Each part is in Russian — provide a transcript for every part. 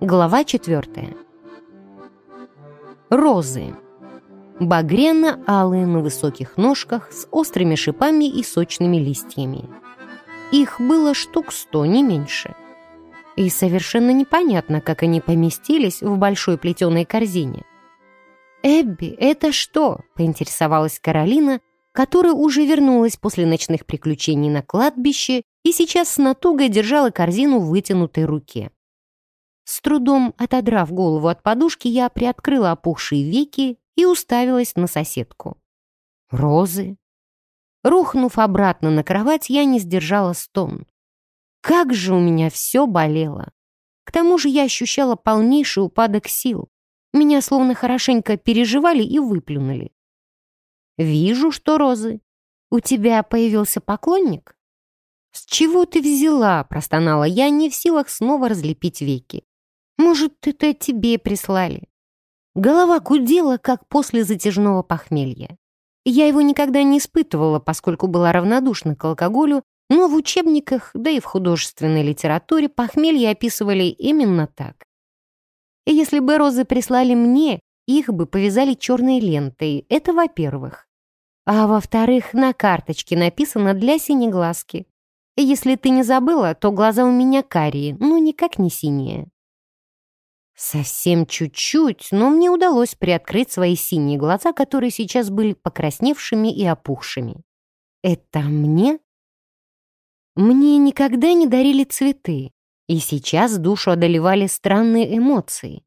Глава четвертая. Розы. Багряно-алые на высоких ножках с острыми шипами и сочными листьями. Их было штук сто, не меньше. И совершенно непонятно, как они поместились в большой плетеной корзине. «Эбби, это что?» — поинтересовалась Каролина, которая уже вернулась после ночных приключений на кладбище и сейчас с натугой держала корзину в вытянутой руке. С трудом отодрав голову от подушки, я приоткрыла опухшие веки и уставилась на соседку. Розы. Рухнув обратно на кровать, я не сдержала стон. Как же у меня все болело. К тому же я ощущала полнейший упадок сил. Меня словно хорошенько переживали и выплюнули. «Вижу, что розы. У тебя появился поклонник?» «С чего ты взяла?» — простонала я, не в силах снова разлепить веки. «Может, это тебе прислали?» Голова гудела, как после затяжного похмелья. Я его никогда не испытывала, поскольку была равнодушна к алкоголю, но в учебниках, да и в художественной литературе похмелье описывали именно так. Если бы розы прислали мне, их бы повязали черной лентой, это во-первых. А во-вторых, на карточке написано «для синеглазки». Если ты не забыла, то глаза у меня карие, но никак не синие. Совсем чуть-чуть, но мне удалось приоткрыть свои синие глаза, которые сейчас были покрасневшими и опухшими. Это мне? Мне никогда не дарили цветы, и сейчас душу одолевали странные эмоции.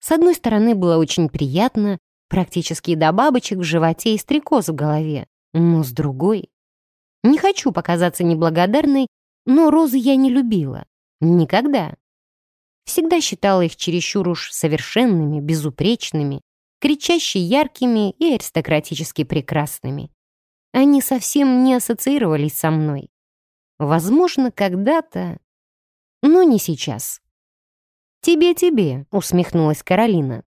С одной стороны, было очень приятно, практически до бабочек в животе и стрекоз в голове, но с другой... Не хочу показаться неблагодарной, но розы я не любила. Никогда. Всегда считала их чересчур уж совершенными, безупречными, кричаще яркими и аристократически прекрасными. Они совсем не ассоциировались со мной. Возможно, когда-то, но не сейчас. «Тебе-тебе», — усмехнулась Каролина.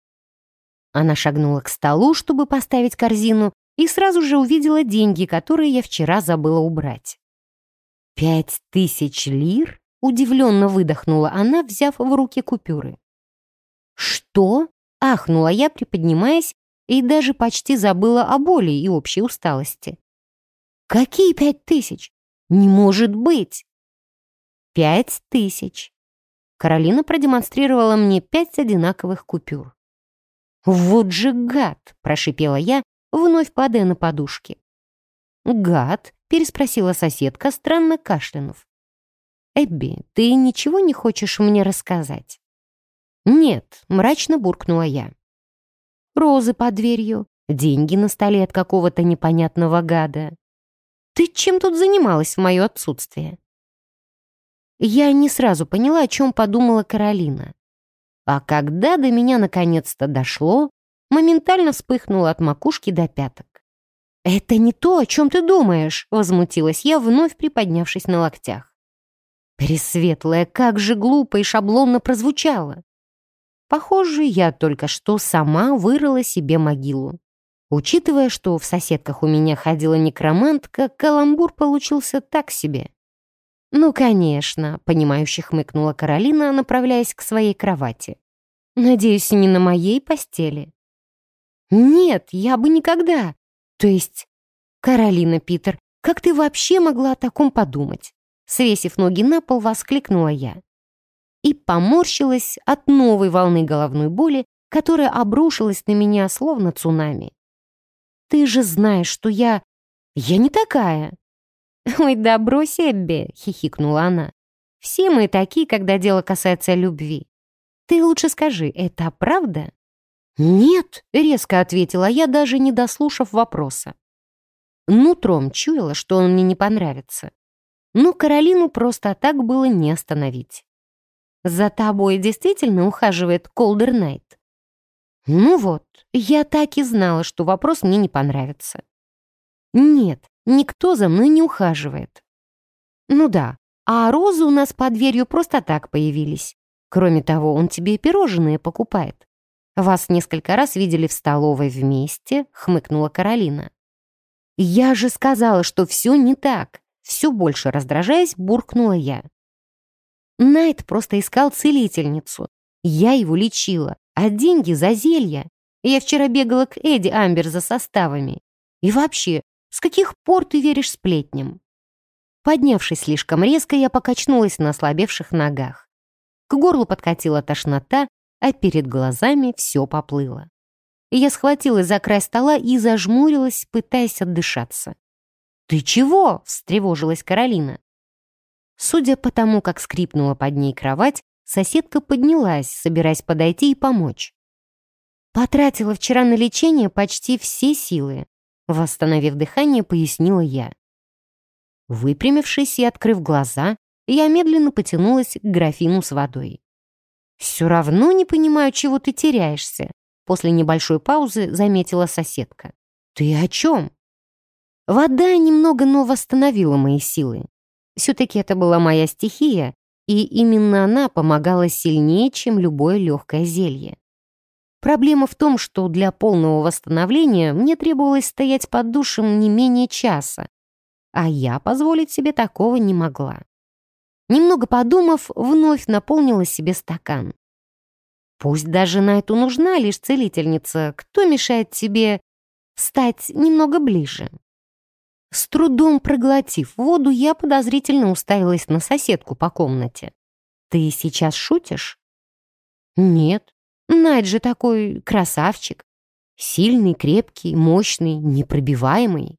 Она шагнула к столу, чтобы поставить корзину, и сразу же увидела деньги, которые я вчера забыла убрать. «Пять тысяч лир?» — удивленно выдохнула она, взяв в руки купюры. «Что?» — ахнула я, приподнимаясь, и даже почти забыла о боли и общей усталости. «Какие пять тысяч? Не может быть!» «Пять тысяч!» Каролина продемонстрировала мне пять одинаковых купюр. «Вот же гад!» — прошипела я, вновь падая на подушки. «Гад?» — переспросила соседка, странно кашлянув. «Эбби, ты ничего не хочешь мне рассказать?» «Нет», — мрачно буркнула я. «Розы под дверью, деньги на столе от какого-то непонятного гада. Ты чем тут занималась в мое отсутствие?» Я не сразу поняла, о чем подумала Каролина. А когда до меня наконец-то дошло, моментально вспыхнула от макушки до пяток. «Это не то, о чем ты думаешь», — возмутилась я, вновь приподнявшись на локтях. Пресветлая, как же глупо и шаблонно прозвучало. Похоже, я только что сама вырыла себе могилу. Учитывая, что в соседках у меня ходила некромантка, каламбур получился так себе. «Ну, конечно», — понимающе хмыкнула Каролина, направляясь к своей кровати. «Надеюсь, не на моей постели». «Нет, я бы никогда. То есть, Каролина Питер, как ты вообще могла о таком подумать?» Свесив ноги на пол, воскликнула я. И поморщилась от новой волны головной боли, которая обрушилась на меня, словно цунами. «Ты же знаешь, что я... Я не такая!» «Ой, да брось, Эбби!» — хихикнула она. «Все мы такие, когда дело касается любви. Ты лучше скажи, это правда?» «Нет», — резко ответила я, даже не дослушав вопроса. Нутром чуяла, что он мне не понравится. Но Каролину просто так было не остановить. «За тобой действительно ухаживает Колдер Найт?» «Ну вот, я так и знала, что вопрос мне не понравится». «Нет, никто за мной не ухаживает». «Ну да, а розы у нас под дверью просто так появились. Кроме того, он тебе пирожные покупает. «Вас несколько раз видели в столовой вместе», — хмыкнула Каролина. «Я же сказала, что все не так!» Все больше раздражаясь, буркнула я. Найт просто искал целительницу. Я его лечила, а деньги за зелья. Я вчера бегала к Эдди Амбер за составами. И вообще, с каких пор ты веришь сплетням? Поднявшись слишком резко, я покачнулась на ослабевших ногах. К горлу подкатила тошнота, а перед глазами все поплыло. Я схватилась за край стола и зажмурилась, пытаясь отдышаться. «Ты чего?» — встревожилась Каролина. Судя по тому, как скрипнула под ней кровать, соседка поднялась, собираясь подойти и помочь. «Потратила вчера на лечение почти все силы», — восстановив дыхание, пояснила я. Выпрямившись и открыв глаза, я медленно потянулась к графину с водой. «Все равно не понимаю, чего ты теряешься», после небольшой паузы заметила соседка. «Ты о чем?» Вода немного, но восстановила мои силы. Все-таки это была моя стихия, и именно она помогала сильнее, чем любое легкое зелье. Проблема в том, что для полного восстановления мне требовалось стоять под душем не менее часа, а я позволить себе такого не могла. Немного подумав, вновь наполнила себе стакан. Пусть даже на эту нужна лишь целительница, кто мешает тебе стать немного ближе? С трудом проглотив воду, я подозрительно уставилась на соседку по комнате. «Ты сейчас шутишь?» «Нет. Найт же такой красавчик. Сильный, крепкий, мощный, непробиваемый.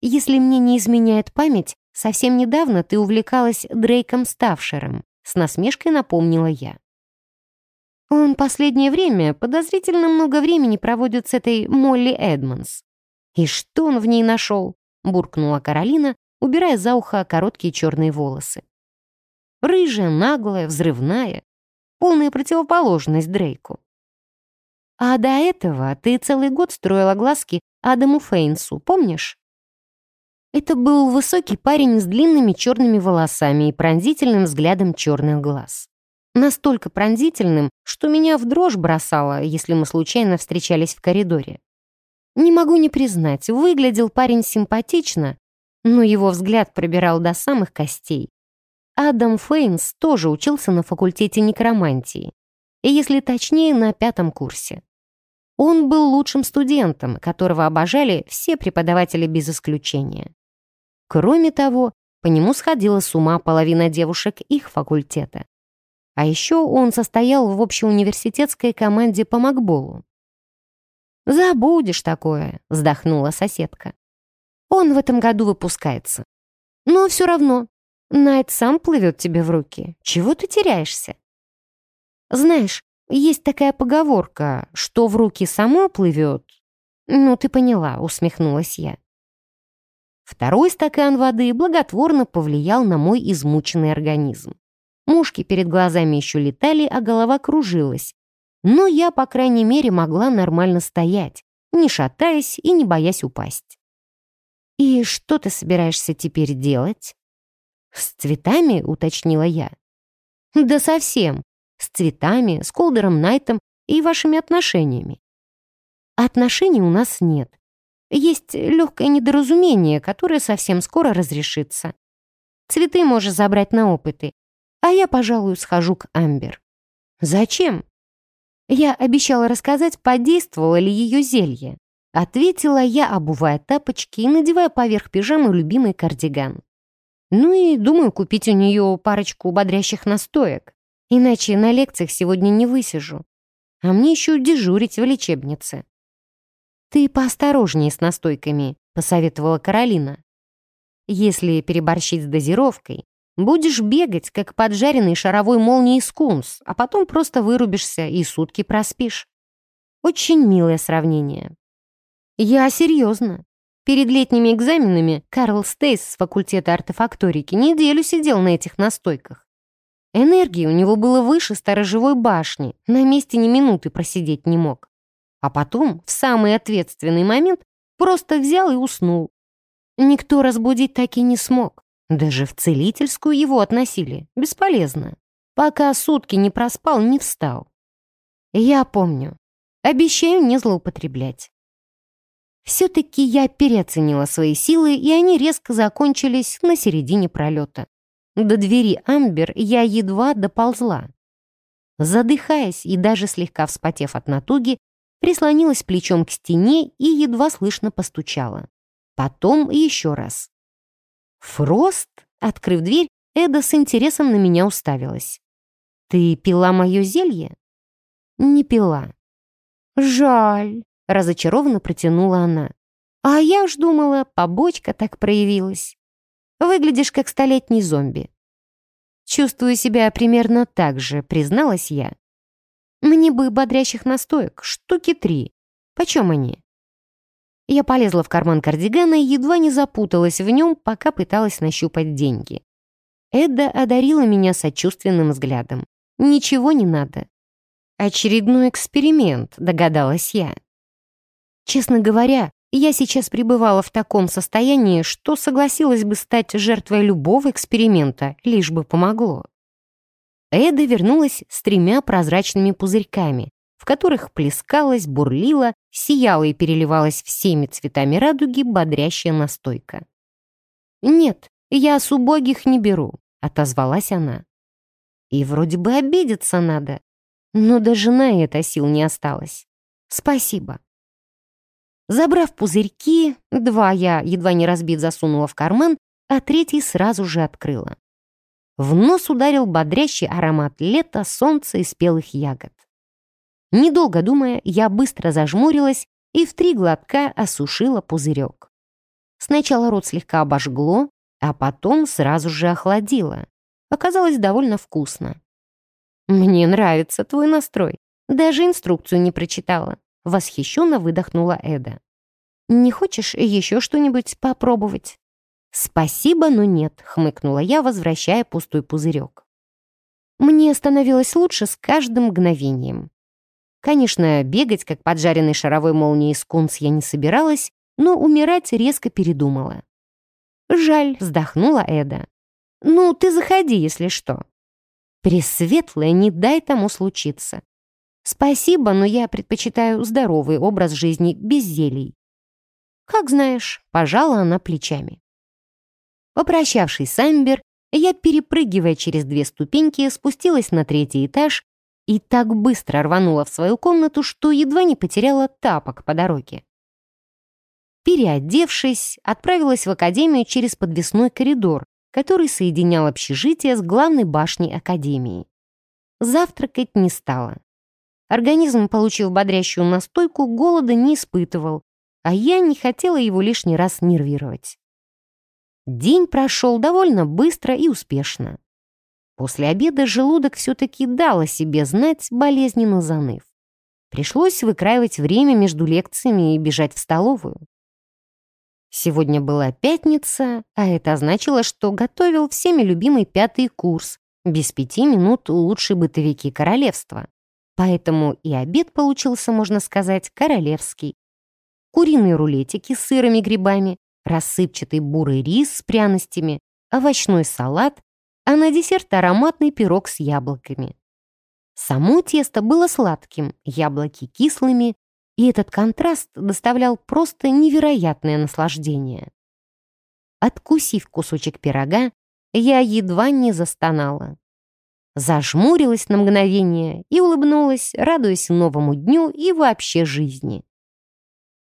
Если мне не изменяет память, совсем недавно ты увлекалась Дрейком Ставшером, с насмешкой напомнила я. Он последнее время подозрительно много времени проводит с этой Молли Эдмонс. И что он в ней нашел? буркнула Каролина, убирая за ухо короткие черные волосы. Рыжая, наглая, взрывная, полная противоположность Дрейку. А до этого ты целый год строила глазки Адаму Фейнсу, помнишь? Это был высокий парень с длинными черными волосами и пронзительным взглядом черных глаз. Настолько пронзительным, что меня в дрожь бросало, если мы случайно встречались в коридоре. Не могу не признать, выглядел парень симпатично, но его взгляд пробирал до самых костей. Адам Фейнс тоже учился на факультете некромантии, и если точнее, на пятом курсе. Он был лучшим студентом, которого обожали все преподаватели без исключения. Кроме того, по нему сходила с ума половина девушек их факультета. А еще он состоял в общеуниверситетской команде по макболу. «Забудешь такое», — вздохнула соседка. «Он в этом году выпускается. Но все равно, Найт сам плывет тебе в руки. Чего ты теряешься?» «Знаешь, есть такая поговорка, что в руки само плывет». «Ну, ты поняла», — усмехнулась я. Второй стакан воды благотворно повлиял на мой измученный организм. Мушки перед глазами еще летали, а голова кружилась. Но я, по крайней мере, могла нормально стоять, не шатаясь и не боясь упасть. «И что ты собираешься теперь делать?» «С цветами?» — уточнила я. «Да совсем. С цветами, с Колдером Найтом и вашими отношениями». «Отношений у нас нет. Есть легкое недоразумение, которое совсем скоро разрешится. Цветы можешь забрать на опыты, а я, пожалуй, схожу к Амбер. Зачем? Я обещала рассказать, подействовало ли ее зелье. Ответила я, обувая тапочки и надевая поверх пижамы любимый кардиган. Ну и думаю купить у нее парочку бодрящих настоек. Иначе на лекциях сегодня не высижу. А мне еще дежурить в лечебнице. «Ты поосторожнее с настойками», — посоветовала Каролина. «Если переборщить с дозировкой, будешь бегать, как поджаренный шаровой молнией скунс, а потом просто вырубишься и сутки проспишь». Очень милое сравнение. Я серьезно. Перед летними экзаменами Карл Стейс с факультета артефакторики неделю сидел на этих настойках. Энергии у него было выше сторожевой башни, на месте ни минуты просидеть не мог а потом, в самый ответственный момент, просто взял и уснул. Никто разбудить так и не смог. Даже в целительскую его относили. Бесполезно. Пока сутки не проспал, не встал. Я помню. Обещаю не злоупотреблять. Все-таки я переоценила свои силы, и они резко закончились на середине пролета. До двери Амбер я едва доползла. Задыхаясь и даже слегка вспотев от натуги, прислонилась плечом к стене и едва слышно постучала. Потом еще раз. Фрост, открыв дверь, Эда с интересом на меня уставилась. «Ты пила мое зелье?» «Не пила». «Жаль», — разочарованно протянула она. «А я уж думала, побочка так проявилась. Выглядишь как столетний зомби». «Чувствую себя примерно так же», — призналась я. «Мне бы бодрящих настоек, штуки три. Почем они?» Я полезла в карман кардигана и едва не запуталась в нем, пока пыталась нащупать деньги. Эда одарила меня сочувственным взглядом. «Ничего не надо». «Очередной эксперимент», — догадалась я. Честно говоря, я сейчас пребывала в таком состоянии, что согласилась бы стать жертвой любого эксперимента, лишь бы помогло. Эда вернулась с тремя прозрачными пузырьками, в которых плескалась, бурлила, сияла и переливалась всеми цветами радуги бодрящая настойка. «Нет, я с убогих не беру», — отозвалась она. И вроде бы обидеться надо, но даже на это сил не осталось. Спасибо. Забрав пузырьки, два я, едва не разбив, засунула в карман, а третий сразу же открыла. В нос ударил бодрящий аромат лета, солнца и спелых ягод. Недолго думая, я быстро зажмурилась и в три глотка осушила пузырек. Сначала рот слегка обожгло, а потом сразу же охладило. Оказалось довольно вкусно. «Мне нравится твой настрой. Даже инструкцию не прочитала», — восхищенно выдохнула Эда. «Не хочешь еще что-нибудь попробовать?» «Спасибо, но нет», — хмыкнула я, возвращая пустой пузырек. Мне становилось лучше с каждым мгновением. Конечно, бегать, как поджаренный шаровой молнией скунс, я не собиралась, но умирать резко передумала. «Жаль», — вздохнула Эда. «Ну, ты заходи, если что». «Пресветлая, не дай тому случиться. Спасибо, но я предпочитаю здоровый образ жизни без зелий». «Как знаешь», — пожала она плечами. Попрощавшись с Амбер, я, перепрыгивая через две ступеньки, спустилась на третий этаж и так быстро рванула в свою комнату, что едва не потеряла тапок по дороге. Переодевшись, отправилась в академию через подвесной коридор, который соединял общежитие с главной башней академии. Завтракать не стала. Организм, получив бодрящую настойку, голода не испытывал, а я не хотела его лишний раз нервировать. День прошел довольно быстро и успешно. После обеда желудок все-таки дал о себе знать, болезненно заныв. Пришлось выкраивать время между лекциями и бежать в столовую. Сегодня была пятница, а это означало, что готовил всеми любимый пятый курс, без пяти минут лучшие бытовики королевства. Поэтому и обед получился, можно сказать, королевский. Куриные рулетики с сыром и грибами, рассыпчатый бурый рис с пряностями, овощной салат а на десерт ароматный пирог с яблоками. Само тесто было сладким, яблоки кислыми, и этот контраст доставлял просто невероятное наслаждение. Откусив кусочек пирога, я едва не застонала. Зажмурилась на мгновение и улыбнулась, радуясь новому дню и вообще жизни.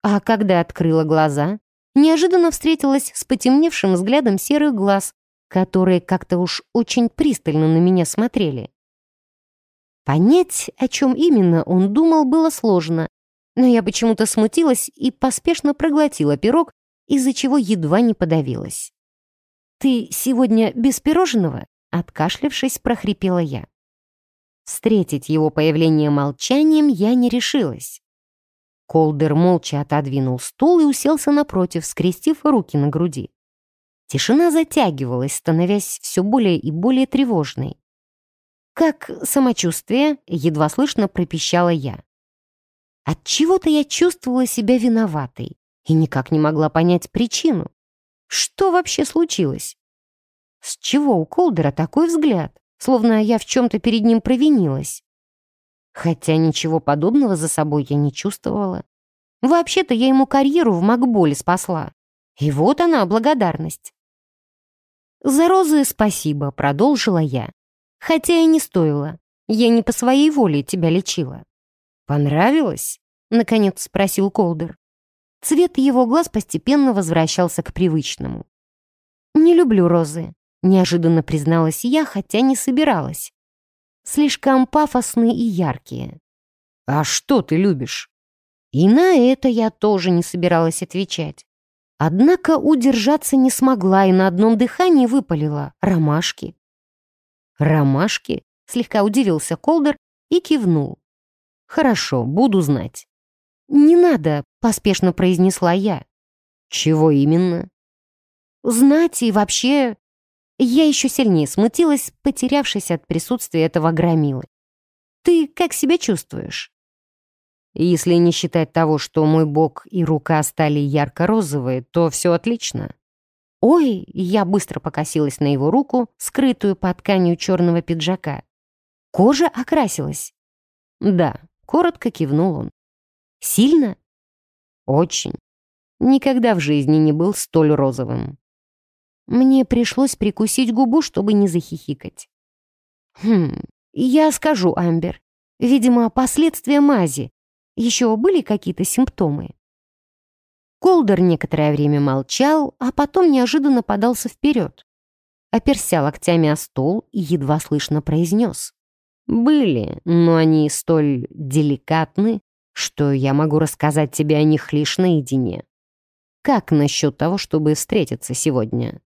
А когда открыла глаза, неожиданно встретилась с потемневшим взглядом серых глаз, которые как-то уж очень пристально на меня смотрели. Понять, о чем именно он думал, было сложно, но я почему-то смутилась и поспешно проглотила пирог, из-за чего едва не подавилась. «Ты сегодня без пирожного?» — откашлявшись, прохрипела я. Встретить его появление молчанием я не решилась. Колдер молча отодвинул стул и уселся напротив, скрестив руки на груди. Тишина затягивалась, становясь все более и более тревожной. «Как самочувствие?» — едва слышно пропищала я. Отчего-то я чувствовала себя виноватой и никак не могла понять причину. Что вообще случилось? С чего у Колдера такой взгляд, словно я в чем-то перед ним провинилась? Хотя ничего подобного за собой я не чувствовала. Вообще-то я ему карьеру в Макболе спасла. И вот она, благодарность. «За розы спасибо», — продолжила я. «Хотя и не стоило. Я не по своей воле тебя лечила». «Понравилось?» — наконец спросил Колдер. Цвет его глаз постепенно возвращался к привычному. «Не люблю розы», — неожиданно призналась я, хотя не собиралась. «Слишком пафосные и яркие». «А что ты любишь?» И на это я тоже не собиралась отвечать. Однако удержаться не смогла и на одном дыхании выпалила ромашки. «Ромашки?» — слегка удивился Колдер и кивнул. «Хорошо, буду знать». «Не надо», — поспешно произнесла я. «Чего именно?» «Знать и вообще...» Я еще сильнее смутилась, потерявшись от присутствия этого громилы. «Ты как себя чувствуешь?» Если не считать того, что мой бок и рука стали ярко-розовые, то все отлично. Ой, я быстро покосилась на его руку, скрытую под тканью черного пиджака. Кожа окрасилась. Да, коротко кивнул он. Сильно? Очень. Никогда в жизни не был столь розовым. Мне пришлось прикусить губу, чтобы не захихикать. Хм, я скажу, Амбер. Видимо, последствия мази. Еще были какие-то симптомы?» Колдер некоторое время молчал, а потом неожиданно подался вперед. Оперся локтями о стол и едва слышно произнес. «Были, но они столь деликатны, что я могу рассказать тебе о них лишь наедине. Как насчет того, чтобы встретиться сегодня?»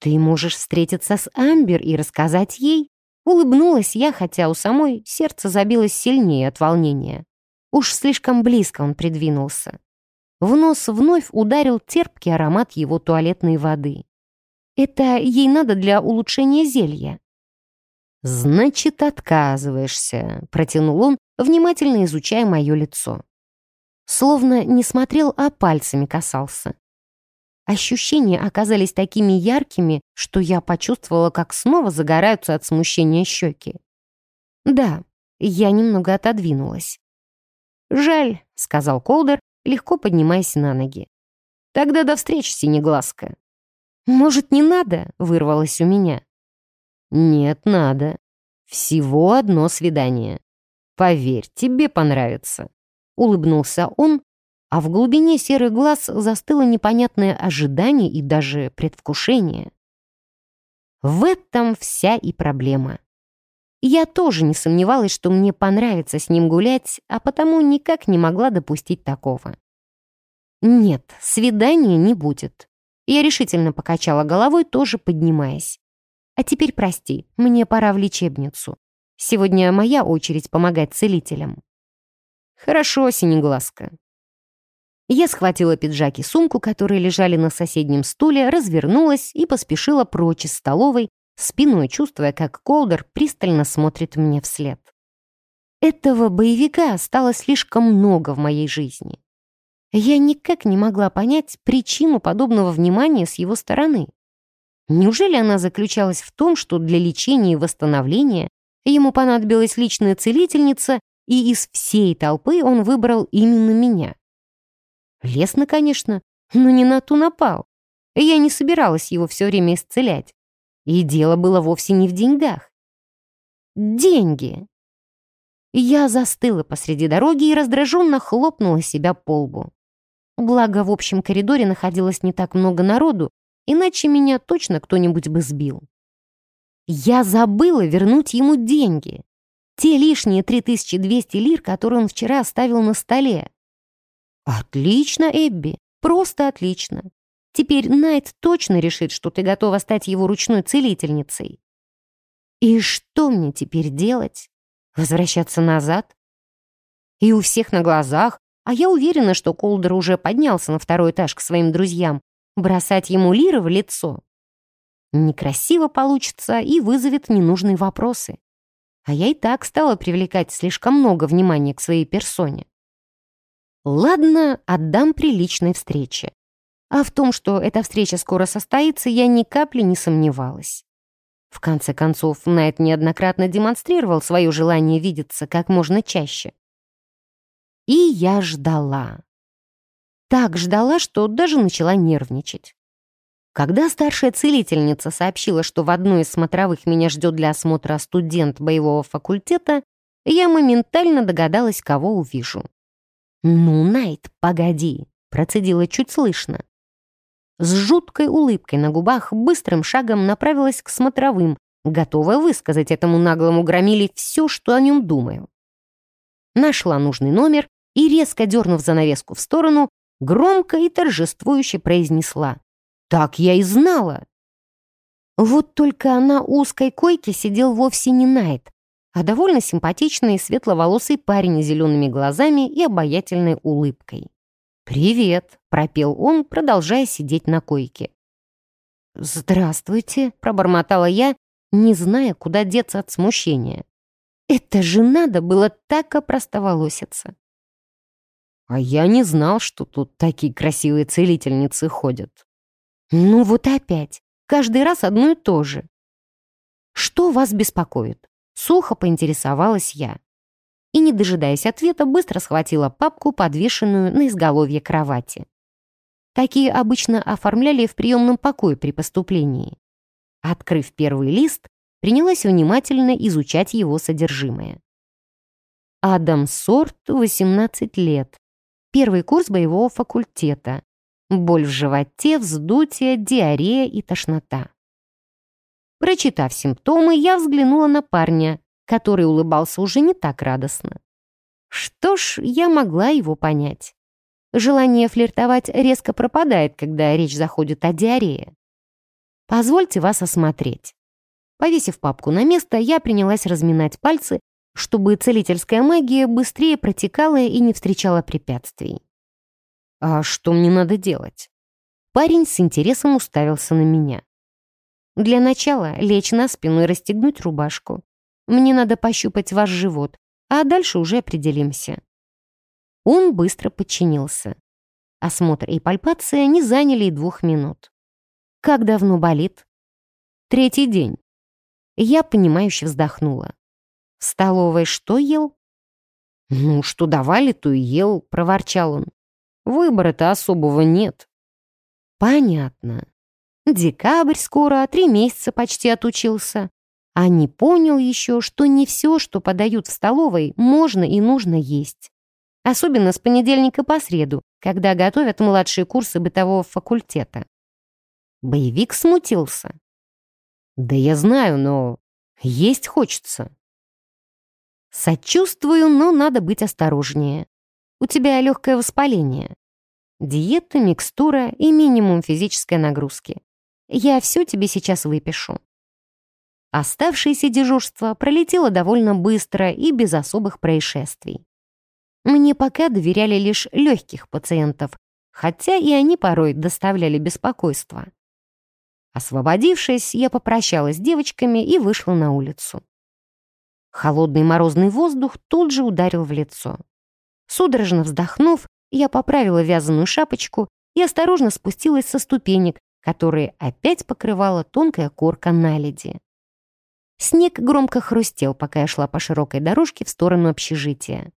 «Ты можешь встретиться с Амбер и рассказать ей?» Улыбнулась я, хотя у самой сердце забилось сильнее от волнения. Уж слишком близко он придвинулся. В нос вновь ударил терпкий аромат его туалетной воды. Это ей надо для улучшения зелья. «Значит, отказываешься», — протянул он, внимательно изучая мое лицо. Словно не смотрел, а пальцами касался. Ощущения оказались такими яркими, что я почувствовала, как снова загораются от смущения щеки. Да, я немного отодвинулась. «Жаль», — сказал Колдер, легко поднимаясь на ноги. «Тогда до встречи, Синеглазка». «Может, не надо?» — вырвалось у меня. «Нет, надо. Всего одно свидание. Поверь, тебе понравится». Улыбнулся он, а в глубине серых глаз застыло непонятное ожидание и даже предвкушение. В этом вся и проблема. Я тоже не сомневалась, что мне понравится с ним гулять, а потому никак не могла допустить такого. Нет, свидания не будет. Я решительно покачала головой, тоже поднимаясь. А теперь прости, мне пора в лечебницу. Сегодня моя очередь помогать целителям. Хорошо, синеглазка. Я схватила пиджак и сумку, которые лежали на соседнем стуле, развернулась и поспешила прочь из столовой, спиной чувствуя, как Колдер пристально смотрит мне вслед. Этого боевика стало слишком много в моей жизни. Я никак не могла понять причину подобного внимания с его стороны. Неужели она заключалась в том, что для лечения и восстановления ему понадобилась личная целительница, и из всей толпы он выбрал именно меня? Лесно, конечно, но не на ту напал. Я не собиралась его все время исцелять. И дело было вовсе не в деньгах. Деньги. Я застыла посреди дороги и раздраженно хлопнула себя по лбу. Благо, в общем коридоре находилось не так много народу, иначе меня точно кто-нибудь бы сбил. Я забыла вернуть ему деньги. Те лишние 3200 лир, которые он вчера оставил на столе. Отлично, Эбби, просто отлично. Теперь Найт точно решит, что ты готова стать его ручной целительницей. И что мне теперь делать? Возвращаться назад? И у всех на глазах, а я уверена, что Колдер уже поднялся на второй этаж к своим друзьям, бросать ему лиры в лицо. Некрасиво получится и вызовет ненужные вопросы. А я и так стала привлекать слишком много внимания к своей персоне. Ладно, отдам приличной встрече. А в том, что эта встреча скоро состоится, я ни капли не сомневалась. В конце концов, Найт неоднократно демонстрировал свое желание видеться как можно чаще. И я ждала. Так ждала, что даже начала нервничать. Когда старшая целительница сообщила, что в одной из смотровых меня ждет для осмотра студент боевого факультета, я моментально догадалась, кого увижу. «Ну, Найт, погоди!» — процедила чуть слышно. С жуткой улыбкой на губах быстрым шагом направилась к смотровым, готовая высказать этому наглому громиле все, что о нем думаю. Нашла нужный номер и, резко дернув занавеску в сторону, громко и торжествующе произнесла. Так я и знала. Вот только на узкой койке сидел вовсе не Найт, а довольно симпатичный светловолосый парень с зелеными глазами и обаятельной улыбкой. «Привет», — пропел он, продолжая сидеть на койке. «Здравствуйте», — пробормотала я, не зная, куда деться от смущения. «Это же надо было так опростоволоситься». «А я не знал, что тут такие красивые целительницы ходят», ну вот опять. Каждый раз одно и то же. Что вас беспокоит? Сухо поинтересовалась я. И, не дожидаясь ответа, быстро схватила папку, подвешенную на изголовье кровати. Такие обычно оформляли в приемном покое при поступлении. Открыв первый лист, принялась внимательно изучать его содержимое. Адам Сорт, 18 лет. Первый курс боевого факультета. Боль в животе, вздутие, диарея и тошнота. Прочитав симптомы, я взглянула на парня, который улыбался уже не так радостно. Что ж, я могла его понять. Желание флиртовать резко пропадает, когда речь заходит о диарее. Позвольте вас осмотреть. Повесив папку на место, я принялась разминать пальцы, чтобы целительская магия быстрее протекала и не встречала препятствий. «А что мне надо делать?» Парень с интересом уставился на меня. «Для начала лечь на спину и расстегнуть рубашку. Мне надо пощупать ваш живот, а дальше уже определимся». Он быстро подчинился. Осмотр и пальпация не заняли и двух минут. «Как давно болит?» «Третий день». Я, понимающе вздохнула. «В столовой что ел?» «Ну, что давали, то и ел», — проворчал он. Выбора-то особого нет. Понятно. Декабрь скоро, три месяца почти отучился. А не понял еще, что не все, что подают в столовой, можно и нужно есть. Особенно с понедельника по среду, когда готовят младшие курсы бытового факультета. Боевик смутился. Да я знаю, но есть хочется. Сочувствую, но надо быть осторожнее. У тебя легкое воспаление. Диета, микстура и минимум физической нагрузки. Я все тебе сейчас выпишу. Оставшееся дежурство пролетело довольно быстро и без особых происшествий. Мне пока доверяли лишь легких пациентов, хотя и они порой доставляли беспокойство. Освободившись, я попрощалась с девочками и вышла на улицу. Холодный морозный воздух тут же ударил в лицо. Судорожно вздохнув, я поправила вязаную шапочку и осторожно спустилась со ступенек, которые опять покрывала тонкая корка наледи. Снег громко хрустел, пока я шла по широкой дорожке в сторону общежития.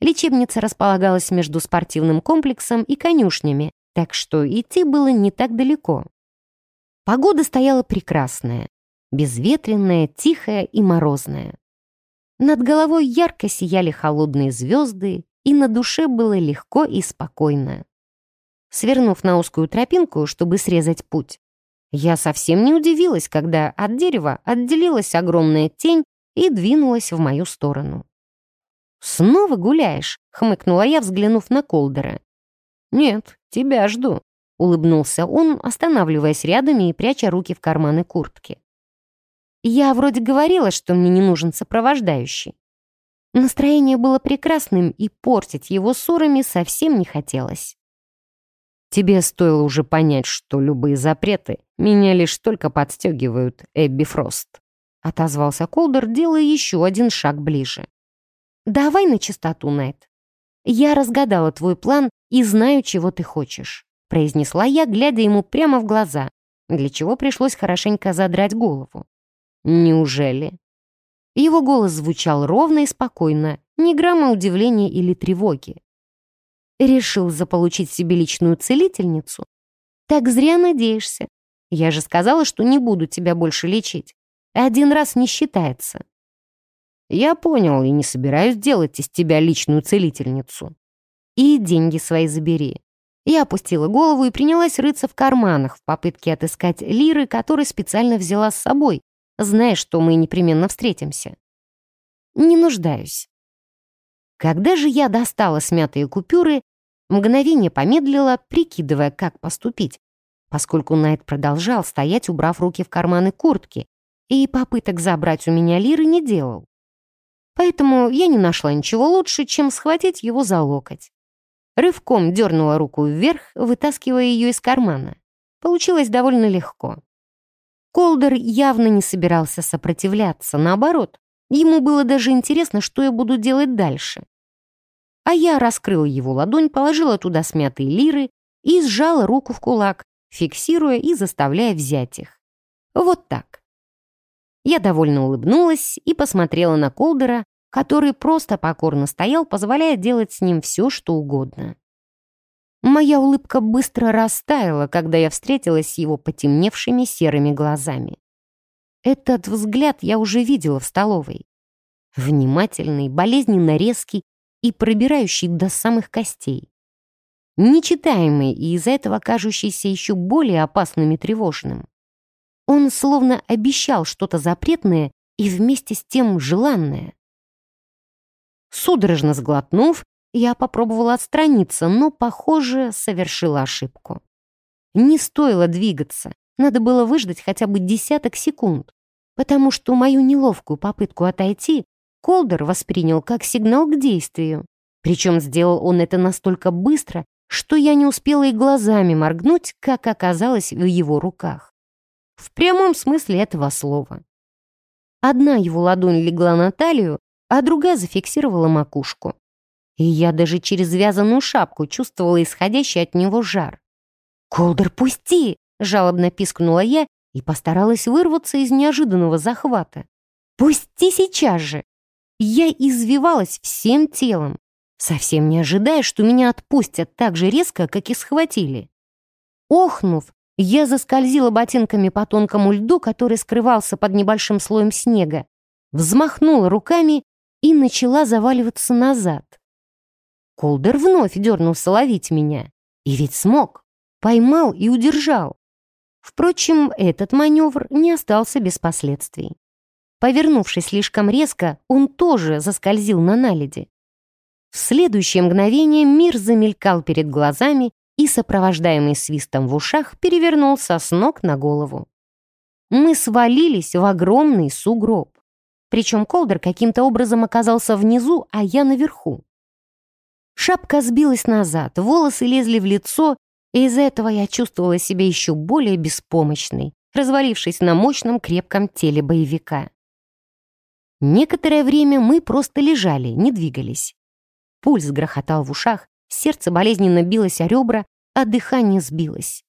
Лечебница располагалась между спортивным комплексом и конюшнями, так что идти было не так далеко. Погода стояла прекрасная, безветренная, тихая и морозная. Над головой ярко сияли холодные звезды, и на душе было легко и спокойно. Свернув на узкую тропинку, чтобы срезать путь, я совсем не удивилась, когда от дерева отделилась огромная тень и двинулась в мою сторону. «Снова гуляешь?» — хмыкнула я, взглянув на Колдера. «Нет, тебя жду», — улыбнулся он, останавливаясь рядом и пряча руки в карманы куртки. Я вроде говорила, что мне не нужен сопровождающий. Настроение было прекрасным, и портить его ссорами совсем не хотелось. Тебе стоило уже понять, что любые запреты меня лишь только подстегивают, Эбби Фрост. Отозвался Колдер, делая еще один шаг ближе. Давай на чистоту, Найт. Я разгадала твой план и знаю, чего ты хочешь, произнесла я, глядя ему прямо в глаза, для чего пришлось хорошенько задрать голову. «Неужели?» Его голос звучал ровно и спокойно, ни грамма удивления или тревоги. Решил заполучить себе личную целительницу? Так зря надеешься. Я же сказала, что не буду тебя больше лечить. Один раз не считается. Я понял и не собираюсь делать из тебя личную целительницу. И деньги свои забери. Я опустила голову и принялась рыться в карманах в попытке отыскать лиры, которые специально взяла с собой, зная, что мы непременно встретимся. Не нуждаюсь. Когда же я достала смятые купюры, мгновение помедлила, прикидывая, как поступить, поскольку Найт продолжал стоять, убрав руки в карманы куртки, и попыток забрать у меня лиры не делал. Поэтому я не нашла ничего лучше, чем схватить его за локоть. Рывком дернула руку вверх, вытаскивая ее из кармана. Получилось довольно легко. Колдер явно не собирался сопротивляться, наоборот. Ему было даже интересно, что я буду делать дальше. А я раскрыла его ладонь, положила туда смятые лиры и сжала руку в кулак, фиксируя и заставляя взять их. Вот так. Я довольно улыбнулась и посмотрела на Колдера, который просто покорно стоял, позволяя делать с ним все, что угодно. Моя улыбка быстро растаяла, когда я встретилась с его потемневшими серыми глазами. Этот взгляд я уже видела в столовой. Внимательный, болезненно резкий и пробирающий до самых костей нечитаемый и из-за этого кажущийся еще более опасным и тревожным. Он словно обещал что-то запретное и вместе с тем желанное. Судорожно сглотнув, я попробовала отстраниться, но, похоже, совершила ошибку. Не стоило двигаться, надо было выждать хотя бы десяток секунд, потому что мою неловкую попытку отойти Колдер воспринял как сигнал к действию. Причем сделал он это настолько быстро, что я не успела и глазами моргнуть, как оказалось в его руках. В прямом смысле этого слова. Одна его ладонь легла на талию, а другая зафиксировала макушку. И я даже через вязаную шапку чувствовала исходящий от него жар. «Колдер, пусти!» — жалобно пискнула я и постаралась вырваться из неожиданного захвата. «Пусти сейчас же!» Я извивалась всем телом, совсем не ожидая, что меня отпустят так же резко, как и схватили. Охнув, я заскользила ботинками по тонкому льду, который скрывался под небольшим слоем снега, взмахнула руками и начала заваливаться назад. Колдер вновь дернулся ловить меня. И ведь смог. Поймал и удержал. Впрочем, этот маневр не остался без последствий. Повернувшись слишком резко, он тоже заскользил на наледи. В следующее мгновение мир замелькал перед глазами и, сопровождаемый свистом в ушах, перевернулся с ног на голову. Мы свалились в огромный сугроб. Причем Колдер каким-то образом оказался внизу, а я наверху. Шапка сбилась назад, волосы лезли в лицо, и из-за этого я чувствовала себя еще более беспомощной, развалившись на мощном крепком теле боевика. Некоторое время мы просто лежали, не двигались. Пульс грохотал в ушах, сердце болезненно билось о ребра, а дыхание сбилось.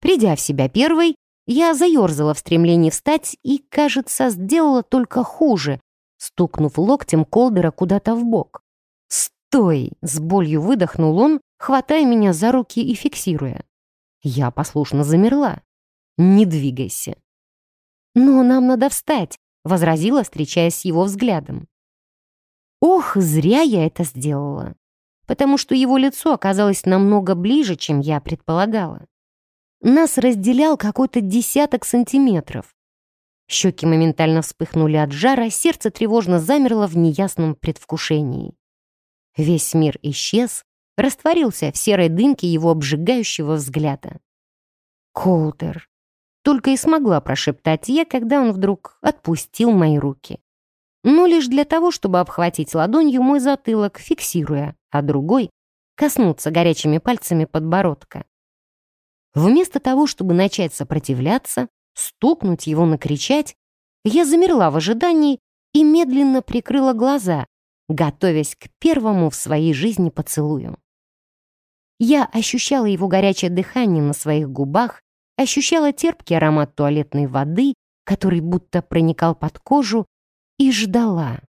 Придя в себя первой, я заерзала в стремлении встать и, кажется, сделала только хуже, стукнув локтем Колдера куда-то в бок. «Стой!» — с болью выдохнул он, хватая меня за руки и фиксируя. Я послушно замерла. «Не двигайся». «Но нам надо встать», — возразила, встречаясь с его взглядом. Ох, зря я это сделала, потому что его лицо оказалось намного ближе, чем я предполагала. Нас разделял какой-то десяток сантиметров. Щеки моментально вспыхнули от жара, сердце тревожно замерло в неясном предвкушении. Весь мир исчез, растворился в серой дымке его обжигающего взгляда. «Колтер!» Только и смогла прошептать я, когда он вдруг отпустил мои руки но лишь для того, чтобы обхватить ладонью мой затылок, фиксируя, а другой — коснуться горячими пальцами подбородка. Вместо того, чтобы начать сопротивляться, стукнуть его, накричать, я замерла в ожидании и медленно прикрыла глаза, готовясь к первому в своей жизни поцелую. Я ощущала его горячее дыхание на своих губах, ощущала терпкий аромат туалетной воды, который будто проникал под кожу, и ждала.